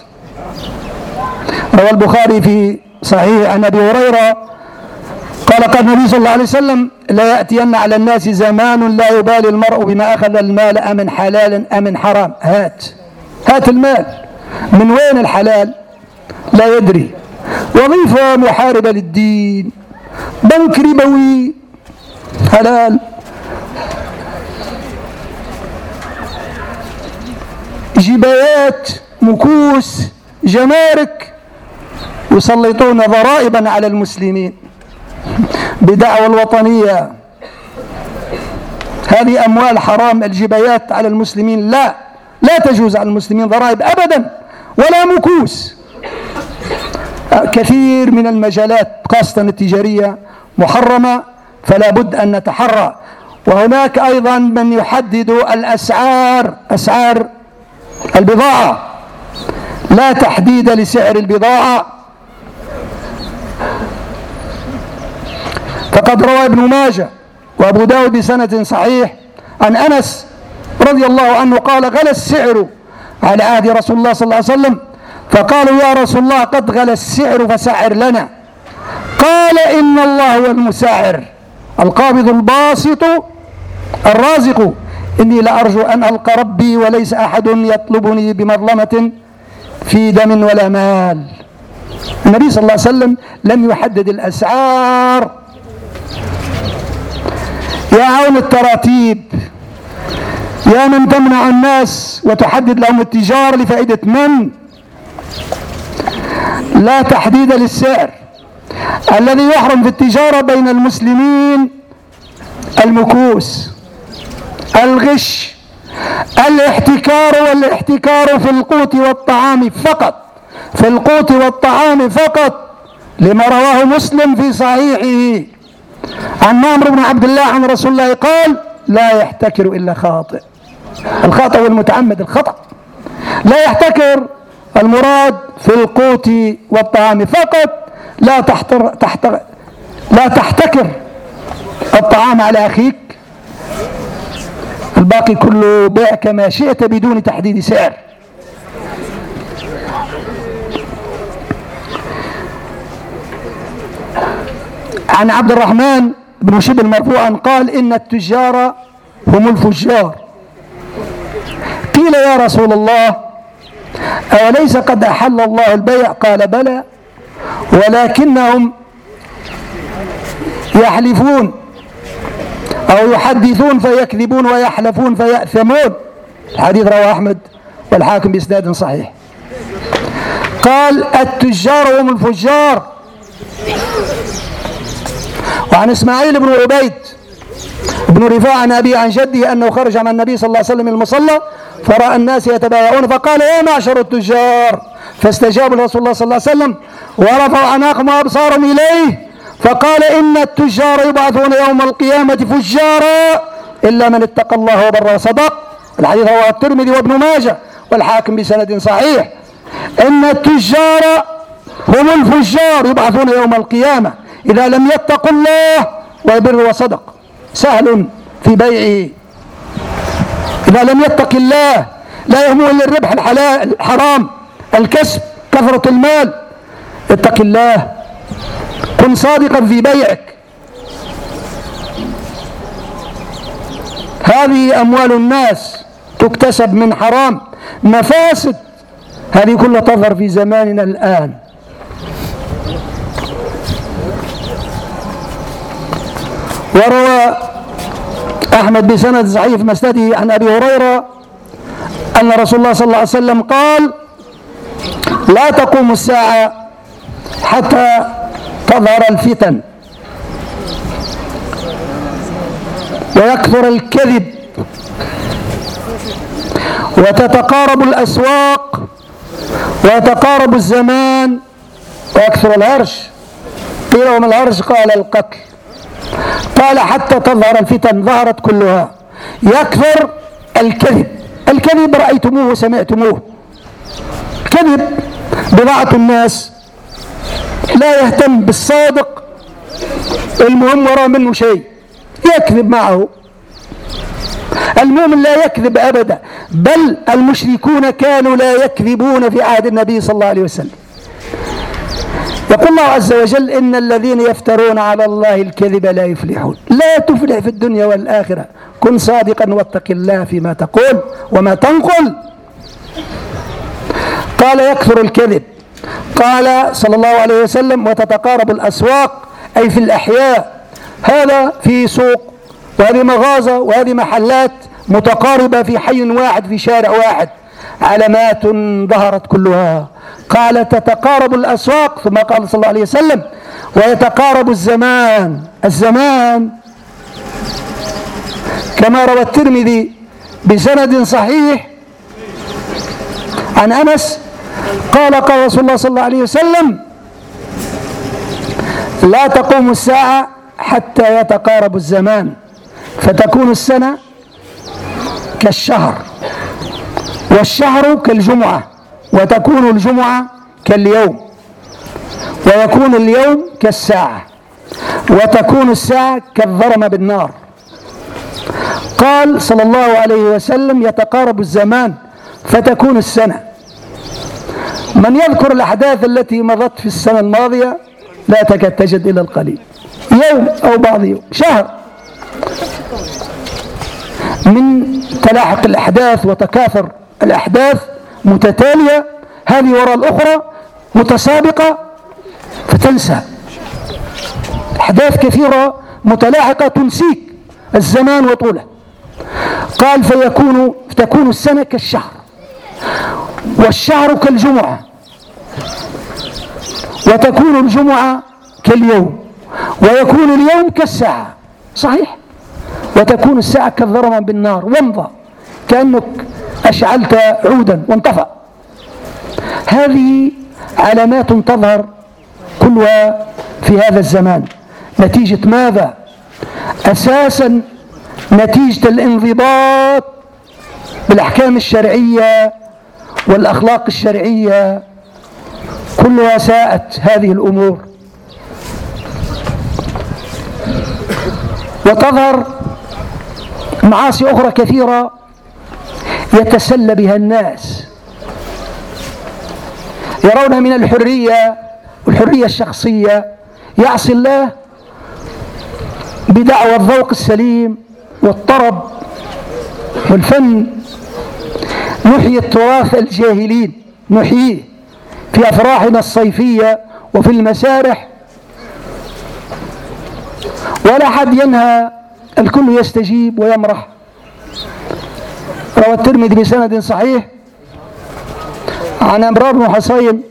روى البخاري في صحيح عن أبي هريرة قال قال النبي صلى الله عليه وسلم لا يأتين على الناس زمان لا يبالي المرء بما أخذ المال امن حلال امن حرام. هات. هات المال. من وين الحلال؟ لا يدري. وظيفة محاربة للدين. بنك ربوي. حلال. جبايات مكوس جمارك يسلطون ضرائبا على المسلمين. بدعوى الوطنية. هذه أموال حرام الجبايات على المسلمين. لا لا تجوز على المسلمين ضرائب أبدا ولا مكوس. كثير من المجالات خاصة التجارية محرمة فلا بد أن نتحرى. وهناك أيضا من يحدد الأسعار أسعار البضاعة. لا تحديد لسعر البضاعة. فقد روى ابن ماجه وابو داود بسند صحيح عن انس رضي الله عنه قال غلى السعر على عهد رسول الله صلى الله عليه وسلم. فقالوا يا رسول الله قد غلى السعر فسعر لنا. قال إن الله هو المساعر. القابض الباسط الرازق. إني لأرجو أن ألقى ربي وليس أحد يطلبني بمظلمة في دم ولا مال. النبي صلى الله عليه وسلم لم يحدد الأسعار. يا عون التراتيب. يا من تمنع الناس وتحدد لهم التجارة لفائدة من؟ لا تحديد للسعر. الذي يحرم في التجارة بين المسلمين المكوس. الغش الاحتكار والاحتكار في القوت والطعام فقط في القوت والطعام فقط لما رواه مسلم في صحيحه. عن عمرو بن عبد الله عن رسول الله قال لا يحتكر إلا خاطئ. الخطأ والمتعمد الخطأ. لا يحتكر المراد في القوت والطعام فقط لا تحتر تحتر لا تحتكر الطعام على أخيك. الباقي كله بيع كما شئت بدون تحديد سعر. عن عبد الرحمن بن شبل مرفوعا قال إن التجار هم الفجار. قيل يا رسول الله أوليس قد أحل الله البيع؟ قال بلى ولكنهم يحلفون. أو يحدثون فيكذبون ويحلفون فيأثمون. الحديث رواه أحمد والحاكم بإسناد صحيح. قال التجار هم الفجار. وعن إسماعيل بن عبيد بن رفاعة عن أبي عن جده أنه خرج مع النبي صلى الله عليه وسلم المصلى فرأى الناس يتبايعون فقال يا معشر التجار. فاستجاب رسول الله صلى الله عليه وسلم ورفعوا عناقهم وأبصارهم إليه. فقال إن التجار يبعثون يوم القيامة فجارا إلا من اتقى الله وبر وصدق. الحديث رواه الترمذي وابن ماجه والحاكم بسند صحيح. إن التجار هم الفجار يبعثون يوم القيامة إذا لم يتقوا الله ويبر وصدق. سهل في بيعه إذا لم يتق الله لا يهمه إلا الربح الحلال الحرام الكسب كثرة المال. اتق الله كن صادقا في بيعك. هذه أموال الناس تكتسب من حرام. مفاسد. هذه كلها تظهر في زماننا الآن. وروى أحمد بسند صحيح مسنده عن أبي هريرة أن رسول الله صلى الله عليه وسلم قال لا تقوم الساعة حتى تظهر الفتن. ويكثر الكذب. وتتقارب الأسواق. ويتقارب الزمان. ويكثر الهرش قيل وما الهرش قال القتل. قال حتى تظهر الفتن. ظهرت كلها. يكثر الكذب. الكذب رأيتموه وسمعتموه. كذب. بضاعة الناس. لا يهتم بالصادق المهم وراء منه شيء يكذب معه. المؤمن لا يكذب أبدا بل المشركون كانوا لا يكذبون في عهد النبي صلى الله عليه وسلم. يقول الله عز وجل إن الذين يفترون على الله الكذب لا يفلحون. لا تفلح في الدنيا والآخرة. كن صادقا واتق الله فيما تقول وما تنقل. قال يكثر الكذب. قال صلى الله عليه وسلم وتتقارب الأسواق أي في الأحياء. هذا في سوق وهذه مغازة وهذه محلات متقاربة في حي واحد في شارع واحد. علامات ظهرت كلها. قال تتقارب الأسواق ثم قال صلى الله عليه وسلم ويتقارب الزمان. الزمان كما روى الترمذي بسند صحيح عن أنس قال قال رسول الله صلى الله عليه وسلم لا تقوم الساعة حتى يتقارب الزمان فتكون السنة كالشهر والشهر كالجمعة وتكون الجمعة كاليوم ويكون اليوم كالساعة وتكون الساعة كالظرم بالنار. قال صلى الله عليه وسلم يتقارب الزمان فتكون السنة. من يذكر الأحداث التي مضت في السنة الماضية لا تكاد تجد إلا القليل. يوم أو بعض يوم شهر. من تلاحق الأحداث وتكاثر الأحداث متتالية هذه وراء الأخرى متسابقة فتنسى. أحداث كثيرة متلاحقة تنسيك الزمان وطوله. قال فيكون تكون السنة كالشهر. والشهر كالجمعة. وتكون الجمعة كاليوم ويكون اليوم كالساعة صحيح؟ وتكون الساعة كالظرم بالنار وامضى كأنك أشعلت عودا وانطفأ. هذه علامات تظهر كلها في هذا الزمان. نتيجة ماذا؟ أساسا نتيجة الانضباط بالأحكام الشرعية والأخلاق الشرعية كلها ساءت هذه الأمور. وتظهر معاصي أخرى كثيرة يتسلى بها الناس. يرون من الحرية والحرية الشخصية. يعصي الله بدعوى الذوق السليم والطرب والفن. نحيي التراث الجاهلين. نحييه. في أفراحنا الصيفية وفي المسارح. ولا حد ينهى الكل يستجيب ويمرح. روى الترمذي بسند صحيح عن عمران بن حصين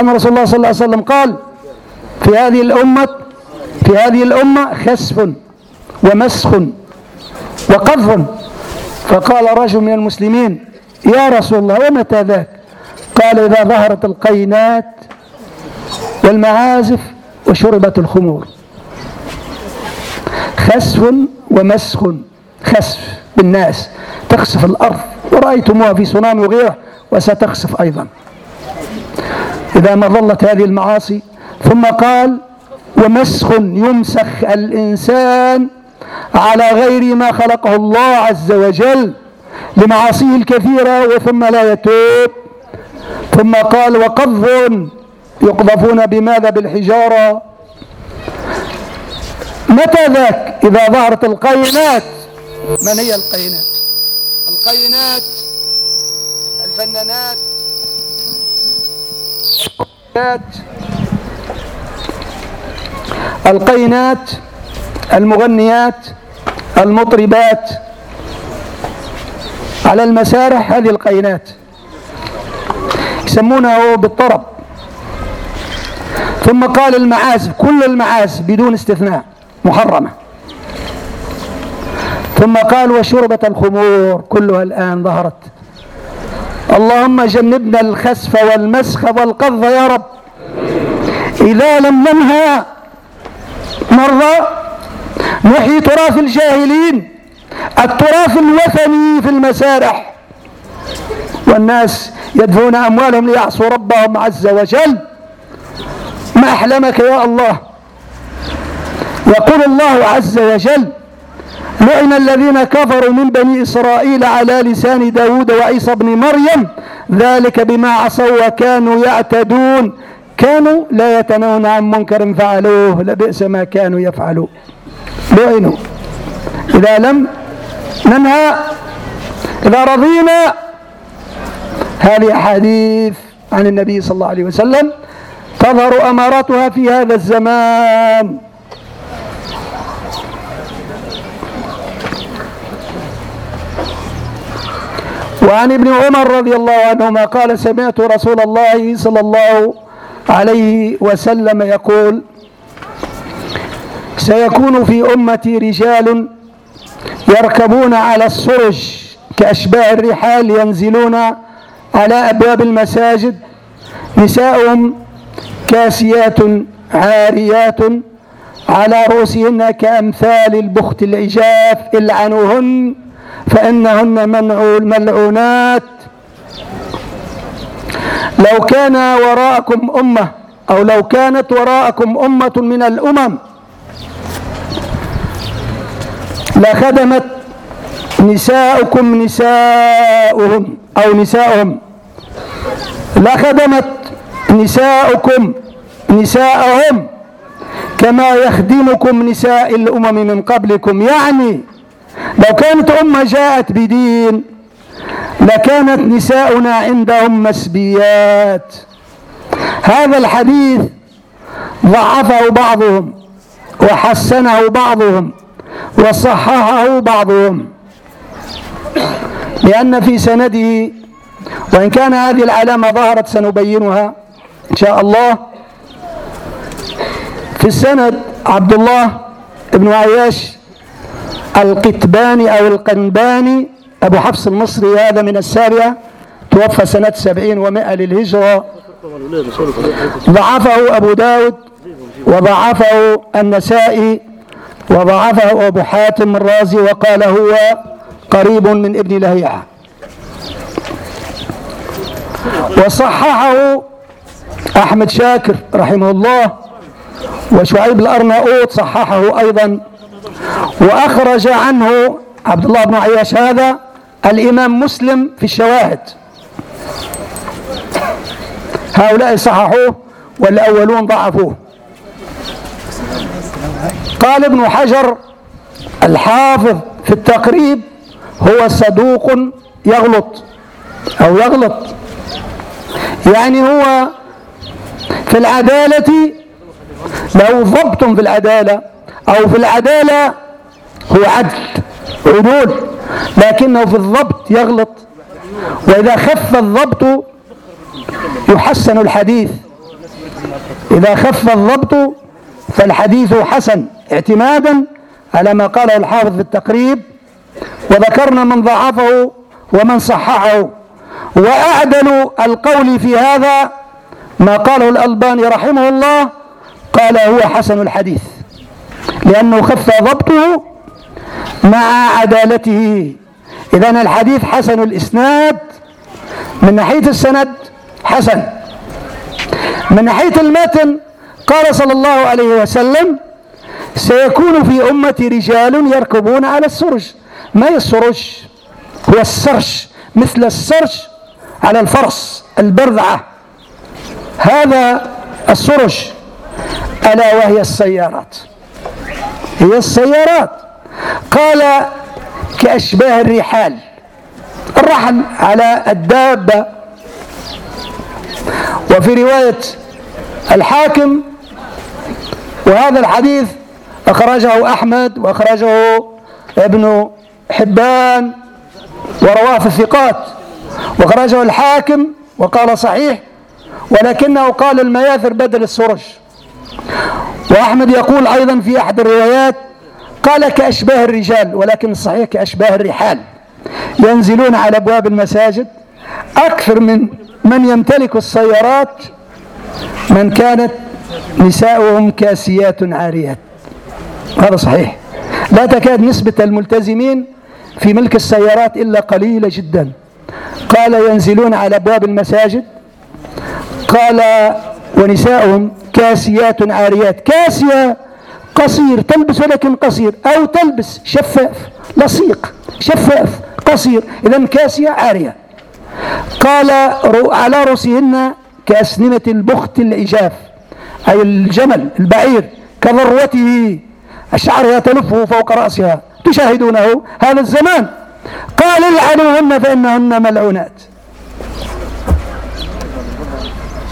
أن رسول الله صلى الله عليه وسلم قال في هذه الأمة في هذه الأمة خسف ومسخ وقذف. فقال رجل من المسلمين يا رسول الله ومتى ذاك؟ قال إذا ظهرت القينات والمعازف وشربت الخمور. خسف ومسخ خسف بالناس. تخسف الأرض. ورأيتموها في سونامي وغيره وستخسف أيضا. إذا ما ظلت هذه المعاصي. ثم قال ومسخ يمسخ الإنسان على غير ما خلقه الله عز وجل لمعاصيه الكثيرة وثم لا يتوب. ثم قال وقذف يقذفون بماذا بالحجارة؟ متى ذاك؟ إذا ظهرت القينات. من هي القينات؟ القينات الفنانات. القينات المغنيات المطربات. على المسارح هذه القينات. يسمونه بالطرب. ثم قال المعازف كل المعازف بدون استثناء محرمة. ثم قال وشربة الخمور كلها الآن ظهرت. اللهم جنبنا الخسف والمسخ والقذف يا رب. إذا لم ننهى مرة نحيي تراث الجاهلين التراث الوثني في المسارح. والناس يدفعون أموالهم ليعصوا ربهم عز وجل. ما أحلمك يا الله؟ يقول الله عز وجل لعن الذين كفروا من بني إسرائيل على لسان داود وعيسى بن مريم ذلك بما عصوا وكانوا يعتدون. كانوا لا يتنون عن منكر فعلوه لبئس ما كانوا يفعلون. لعنوا. إذا لم ننهى إذا رضينا هذه أحاديث عن النبي صلى الله عليه وسلم تظهر أماراتها في هذا الزمان. وعن ابن عمر رضي الله عنهما قال سمعت رسول الله صلى الله عليه وسلم يقول سيكون في أمتي رجال يركبون على السرج كأشباه الرحال ينزلون على أبواب المساجد نساؤهم كاسيات عاريات على رؤوسهن كأمثال البخت العجاف العنوهن فإنهن ملعونات. لو كان وراءكم أمة أو لو كانت وراءكم أمة من الأمم لخدمت نساؤكم نساؤهم. أو نساؤهم. لخدمت نساؤكم نساءهم كما يخدمكم نساء الأمم من قبلكم. يعني لو كانت أمة جاءت بدين لكانت نساؤنا عندهم مسبيات. هذا الحديث ضعفه بعضهم وحسنه بعضهم وصححه بعضهم. لأن في سنده وإن كان هذه العلامة ظهرت سنبينها إن شاء الله. في السند عبد الله بن عياش القتباني أو القنباني أبو حفص المصري هذا من السابعة توفى سنة سبعين ومائة للهجرة. ضعفه أبو داود وضعفه النسائي وضعفه أبو حاتم الرازي وقال هو قريب من ابن لهيعة وصححه أحمد شاكر رحمه الله وشعيب الأرناؤوط صححه أيضا. وأخرج عنه عبد الله بن عياش هذا الإمام مسلم في الشواهد. هؤلاء صححوه والأولون ضعفوه. قال ابن حجر الحافظ في التقريب هو صدوق يغلط أو يغلط. يعني هو في العدالة له ضبط في العدالة أو في العدالة هو عدل عدول. لكنه في الضبط يغلط. وإذا خف الضبط يحسن الحديث. إذا خف الضبط فالحديث حسن اعتمادا على ما قاله الحافظ في التقريب. وذكرنا من ضعفه ومن صححه. وأعدل القول في هذا ما قاله الألباني رحمه الله قال هو حسن الحديث. لأنه خف ضبطه مع عدالته. إذا الحديث حسن الإسناد. من ناحية السند حسن. من ناحية المتن قال صلى الله عليه وسلم سيكون في أمتي رجال يركبون على السرج. ما السرج هو السرج مثل السرج على الفرس البرذعة هذا السرج ألا وهي السيارات. هي السيارات. قال كأشباه الرحال. الرحل على الدابة. وفي رواية الحاكم وهذا الحديث أخرجه أحمد وأخرجه ابن حبان ورواه في الثقات وأخرجه الحاكم وقال صحيح ولكنه قال المياثر بدل السرج. وأحمد يقول أيضا في أحد الروايات قال كأشباه الرجال ولكن الصحيح كأشباه الرحال. ينزلون على أبواب المساجد أكثر من من يمتلك السيارات من كانت نساؤهم كاسيات عاريات. هذا صحيح. لا تكاد نسبة الملتزمين في ملك السيارات إلا قليلة جدا. قال ينزلون على أبواب المساجد. قال ونساؤهم كاسيات عاريات. كاسية قصير تلبس ولكن قصير. أو تلبس شفاف لصيق شفاف قصير. إذا كاسية عارية. قال على رؤوسهن كأسنمة البخت العجاف أي الجمل البعير كذروته. الشعر تلفه فوق رأسها. تشاهدونه هذا الزمان. قال العنوهن فإنهن ملعونات.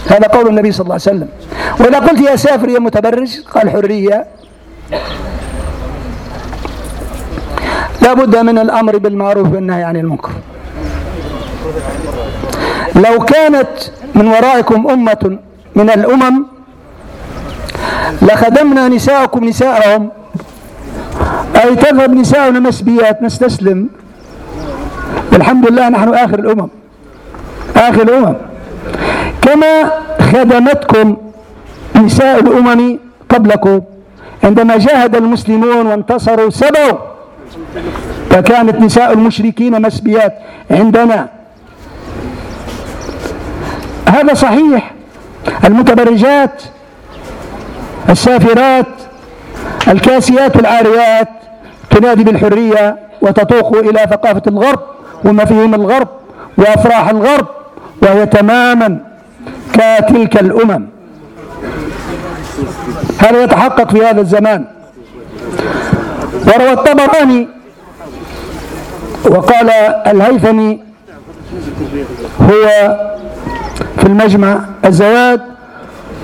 هذا قول النبي صلى الله عليه وسلم. وإذا قلت يا سافر يا متبرج قال حرية. لا بد من الأمر بالمعروف والنهي عن المنكر. لو كانت من ورائكم أمة من الأمم لخدمنا نساءكم نساءهم أي تذهب نساؤنا مسبيات نستسلم. والحمد لله نحن آخر الأمم. آخر الأمم. كما خدمتكم نساء الأمم قبلكم عندما جاهد المسلمون وانتصروا سبوا. فكانت نساء المشركين مسبيات عندنا. هذا صحيح. المتبرجات السافرات الكاسيات العاريات تنادي بالحرية وتطوق إلى ثقافة الغرب ومفاهيم الغرب وأفراح الغرب وهي تماما كتلك الأمم. هذا يتحقق في هذا الزمان. وروى الطبراني وقال الهيثمي هو في المجمع الزواج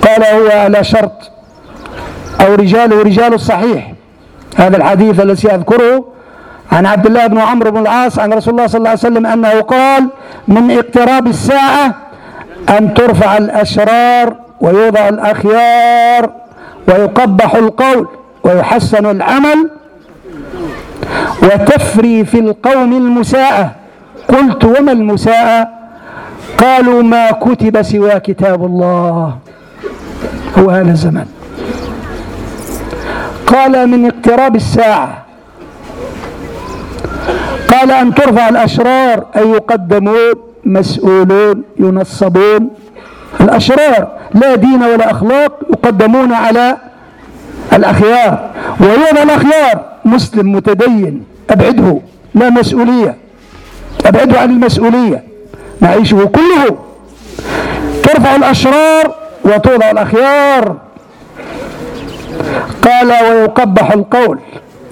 قال هو على شرط أو رجاله رجال الصحيح. هذا الحديث الذي أذكره عن عبد الله بن عمرو بن العاص عن رسول الله صلى الله عليه وسلم أنه قال من اقتراب الساعة أن ترفع الأشرار ويوضع الأخيار ويقبح القول ويحسن العمل وتفري في القوم المساءة. قلت وما المساءة؟ قالوا ما كتب سوى كتاب الله. هو هذا الزمان قال من اقتراب الساعة. قال أن ترفع الأشرار أي يقدمون مسؤولون ينصبون. الأشرار لا دين ولا أخلاق يقدمون على الأخيار. ويوم الأخيار مسلم متدين أبعده لا مسؤولية. أبعده عن المسؤولية نعيشه كله. ترفع الأشرار وتوضع الأخيار. قال ويقبح القول.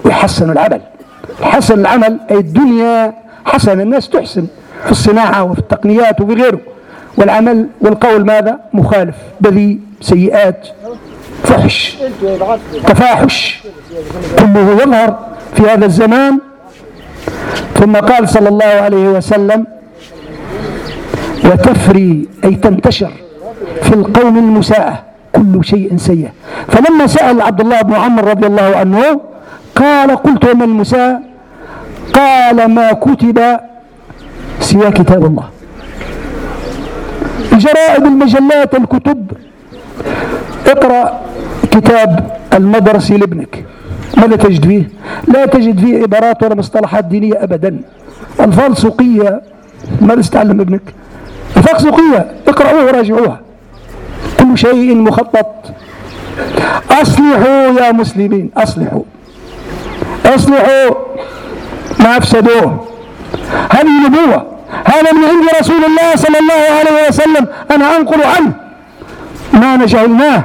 ويحسن العمل. حسن العمل أي الدنيا حسن الناس تحسن في الصناعة وفي التقنيات وفي غيره. والعمل والقول ماذا؟ مخالف. بذيء سيئات فحش. تفاحش. كله يظهر في هذا الزمان. ثم قال صلى الله عليه وسلم وتفري أي تنتشر في القوم المساءة. كل شيء سيء فلما سأل عبد الله بن عمرو رضي الله عنه قال قلت وما المساء قال ما كتب سوى كتاب الله. الجرائد المجلات الكتب. اقرأ كتاب المدرسي لابنك. ماذا تجد فيه؟ لا تجد فيه عبارات ولا مصطلحات دينية أبدا. ألفاظ سوقية ماذا تتعلم ابنك. ألفاظ سوقية اقرأوها وراجعوها. كل شيء مخطط. أصلحوا يا مسلمين أصلحوا. أصلحوا ما أفسدوه. هذه نبوة هذا من عند رسول الله صلى الله عليه وسلم. أنا أنقل عنه ما نجعلناه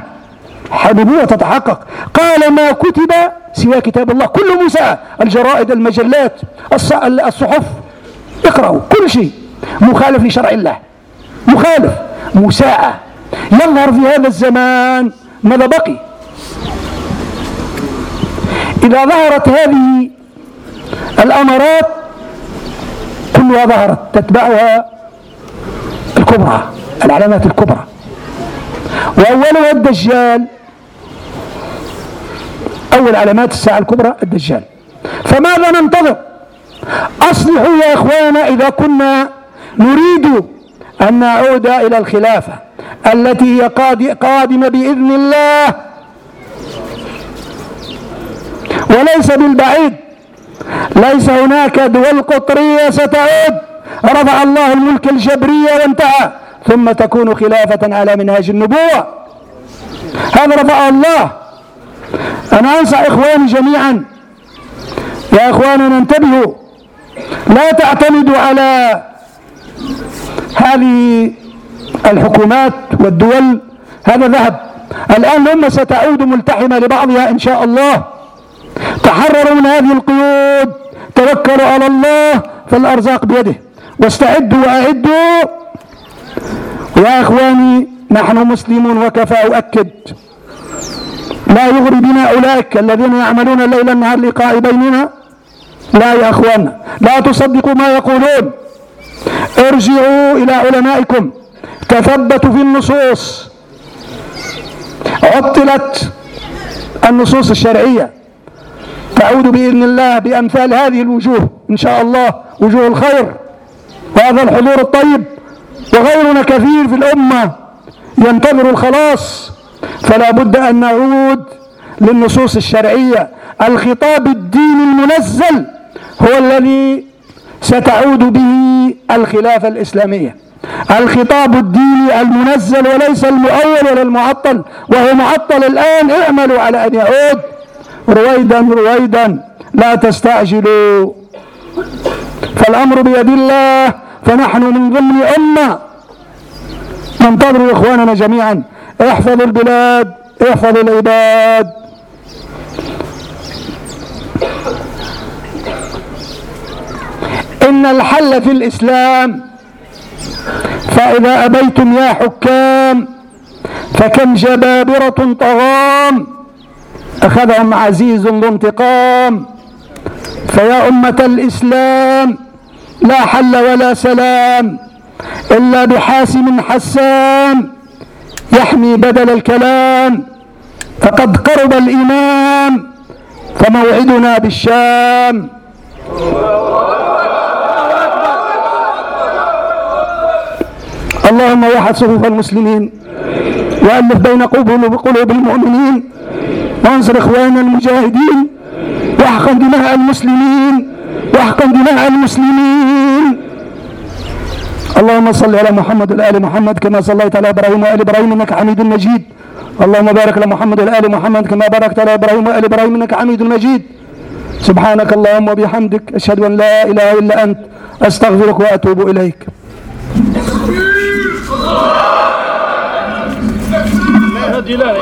نبوة تتحقق. قال ما كتب سوى كتاب الله. كل مساء الجرائد المجلات الصحف. اقرأوا كل شيء. مخالف لشرع الله. مخالف. مساءة يظهر في هذا الزمان ماذا بقي. إذا ظهرت هذه الأمارات كلها ظهرت تتبعها الكبرى العلامات الكبرى. وأولها الدجال. أول علامات الساعة الكبرى الدجال. فماذا ننتظر؟ أصلحوا يا إخوانا إذا كنا نريد أن نعود إلى الخلافة. التي هي قادمة بإذن الله. وليس بالبعيد. ليس هناك دول قطرية ستعود. رفع الله الملك الجبرية وانتهى. ثم تكون خلافة على منهاج النبوة. هذا رفع الله. أنا أنصح إخواني جميعا. يا إخواننا انتبهوا. لا تعتمدوا على هذه الحكومات والدول هذا ذهب. الآن الأمة ستعود ملتحمة لبعضها إن شاء الله. تحرروا من هذه القيود. توكلوا على الله فالأرزاق بيده. واستعدوا وأعدوا. يا إخواني نحن مسلمون وكفى أؤكد. لا يغري بنا أولئك الذين يعملون الليل النهار لقاء بيننا. لا يا أخوانا لا تصدقوا ما يقولون. ارجعوا إلى علمائكم. تثبتوا في النصوص. عطلت النصوص الشرعية. تعود بإذن الله بأمثال هذه الوجوه. إن شاء الله وجوه الخير. وهذا الحضور الطيب. وغيرنا كثير في الأمة ينتظر الخلاص. فلا بد أن نعود للنصوص الشرعية. الخطاب الديني المنزل هو الذي ستعود به الخلافة الإسلامية. الخطاب الديني المنزل وليس المؤول ولا المعطل وهو معطل الآن اعملوا على أن يعود. رويدا رويدا لا تستعجلوا. فالأمر بيد الله فنحن من ضمن أمة. ننتظر إخواننا جميعا. احفظوا البلاد احفظوا العباد. إن الحل في الإسلام فإذا أبيتم يا حكام فكم جبابرة طغام أخذهم عزيز ذو انتقام فيا أمة الإسلام لا حل ولا سلام إلا بحاسم حسام يحمي بدل الكلام فقد قرب الإمام فموعدنا بالشام. اللهم وحد صفوف المسلمين وألف بين قلوب المؤمنين وانصر إخواننا المجاهدين واحقن دماء المسلمين واحقن دماء المسلمين. اللهم صل على محمد وآل محمد كما صليت على إبراهيم وآل إبراهيم إنك حميد مجيد. اللهم بارك على محمد وآل محمد كما باركت على إبراهيم وآل إبراهيم إنك حميد مجيد. سبحانك اللهم وبحمدك أشهد أن لا إله إلا أنت أستغفرك وأتوب إليك. Nó chỉ là